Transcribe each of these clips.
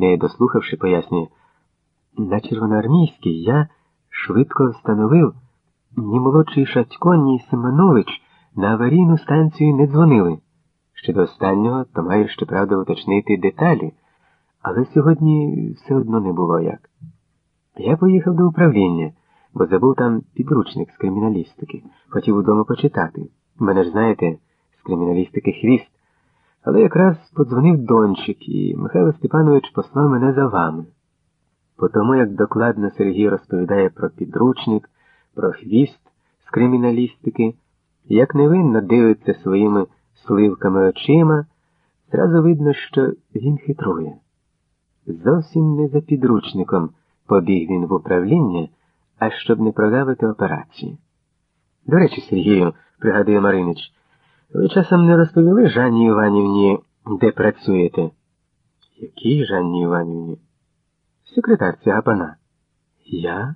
не дослухавши, пояснює, на червоноармійській я швидко встановив, ні молодший Шацько, ні Семенович на аварійну станцію не дзвонили. Ще до останнього, то маю щоправда уточнити деталі, але сьогодні все одно не було як. Я поїхав до управління, бо забув там підручник з криміналістики, хотів удома почитати. Мене ж, знаєте, з криміналістики хвіст. Але якраз подзвонив Дончик, і Михайло Степанович послав мене за вами. По тому, як докладно Сергій розповідає про підручник, про хвіст з криміналістики, як невинно дивиться своїми сливками очима, зразу видно, що він хитрує. Зовсім не за підручником побіг він в управління, а щоб не прогавити операції. До речі, Сергію, пригадує Маринич, ви часом не розповіли Жанні Іванівні, де працюєте? Якій Жанні Іванівні? Секретарці Гапана. Я?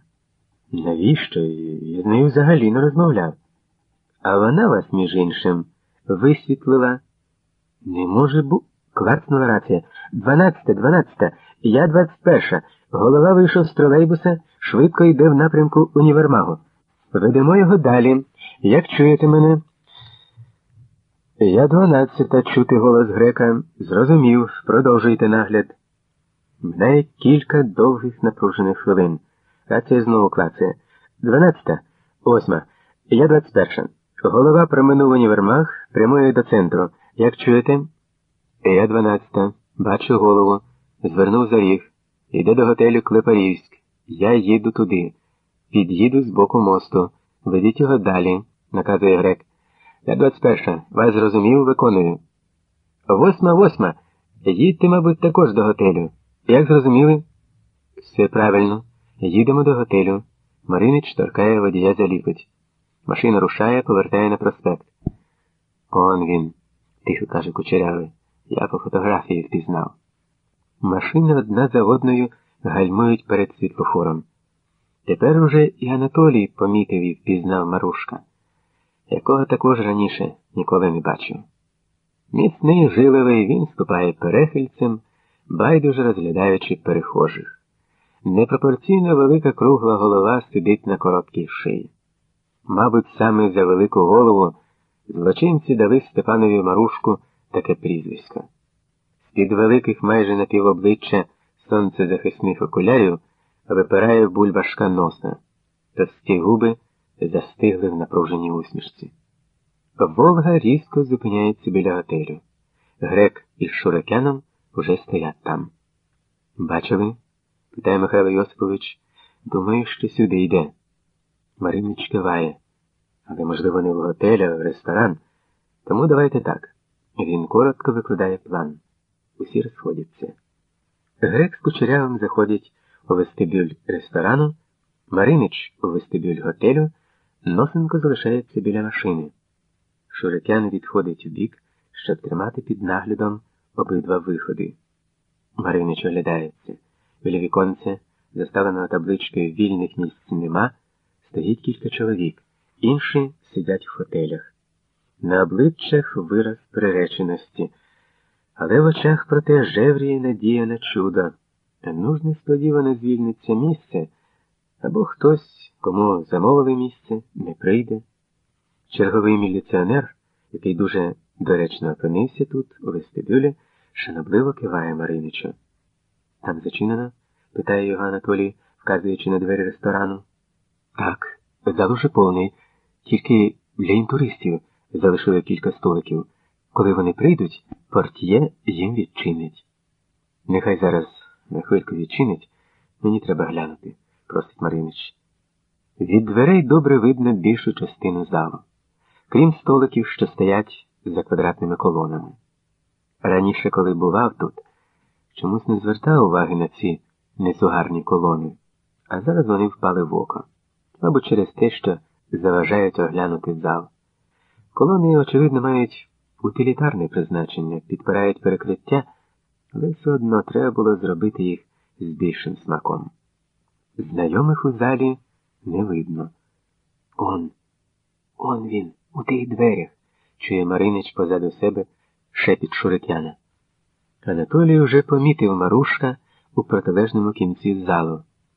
Навіщо? Я з нею взагалі не розмовляв. А вона вас, між іншим, висвітлила. Не може бу. Клацнула рація. Дванадцята, дванадцята, я двадцять перша. Голова вийшов з тролейбуса, швидко йде в напрямку універмагу. Ведемо його далі. Як чуєте мене? Я дванадцята чути голос грека. Зрозумів, продовжуйте нагляд. Минає кілька довгих напружених хвилин. Рація знову клацає. Дванадцята, восьма. Я двадцять перша. Голова проминув універмаг, прямує до центру. Як чуєте? Я дванадцята. Бачу голову. Звернув за ріг. Іде до готелю Клепарівськ. Я їду туди. Під'їду з боку мосту. Ведіть його далі, наказує грек. Я двадцять перша. Вас зрозумів, виконую. Восьма, восьма. Їдьте, мабуть, також до готелю. Як зрозуміли? Все правильно. Їдемо до готелю. Маринич торкає водія за лікоть. Машина рушає, повертає на проспект. Он він, тихо каже кучерявий. Я по фотографії впізнав. Машини одна за одною гальмують перед світлофором. Тепер уже і Анатолій помітив і впізнав Марушка, якого також раніше ніколи не бачив. Міцний жиловий він ступає перехильцем, байдуже розглядаючи перехожих. Непропорційно велика кругла голова сидить на короткій шиї. Мабуть, саме за велику голову злочинці дали Степанові Марушку таке прізвисько. З-під великих майже напівобличчя сонцезахисних окулярів випирає бульбашка носа, товсті губи застигли в напруженій усмішці. Волга різко зупиняється біля готелю. Грек із Шуракяном уже стоять там. Бачили? питає Михайло Йосипович. Думаю, що сюди йде. Маринич киває. Але, можливо, не в готель, а в ресторан. Тому давайте так. Він коротко викладає план. Усі розходяться. Грек з кучерявим заходять у вестибюль ресторану, Маринич у вестибюль готелю, Носенко залишається біля машини. Шурикян відходить у бік, щоб тримати під наглядом обидва виходи. Маринич оглядається. Біля віконця, заставленого табличкою вільних місць нема, стоїть кілька чоловік, інші сидять в готелях. На обличчях вираз приреченості, але в очах проте жевріє надія на чудо. Ну ж несподівано звільниться місце, або хтось, кому замовили місце, не прийде. Черговий міліціонер, який дуже доречно опинився тут, у вестибюлі, шанобливо киває Мариничу. Там зачинено? питає його Анатолій, вказуючи на двері ресторану. Так, зал уже повний, тільки для інтуристів залишили кілька столиків. Коли вони прийдуть, портьє їм відчинить. Нехай зараз на хвильку відчинить, мені треба глянути, просить Маринич. Від дверей добре видно більшу частину залу, крім столиків, що стоять за квадратними колонами. Раніше, коли бував тут, чомусь не звертав уваги на ці несугарні колони, а зараз вони впали в око, мабуть, через те, що заважають оглянути зал. Колони, очевидно, мають утилітарне призначення, підпирають перекриття, але все одно треба було зробити їх з більшим смаком. Знайомих у залі не видно. Он, он він, у тих дверях, чує Маринич позаду себе шепіт Шурикяна. Анатолій уже помітив Марушка, у протилежному кінці залу.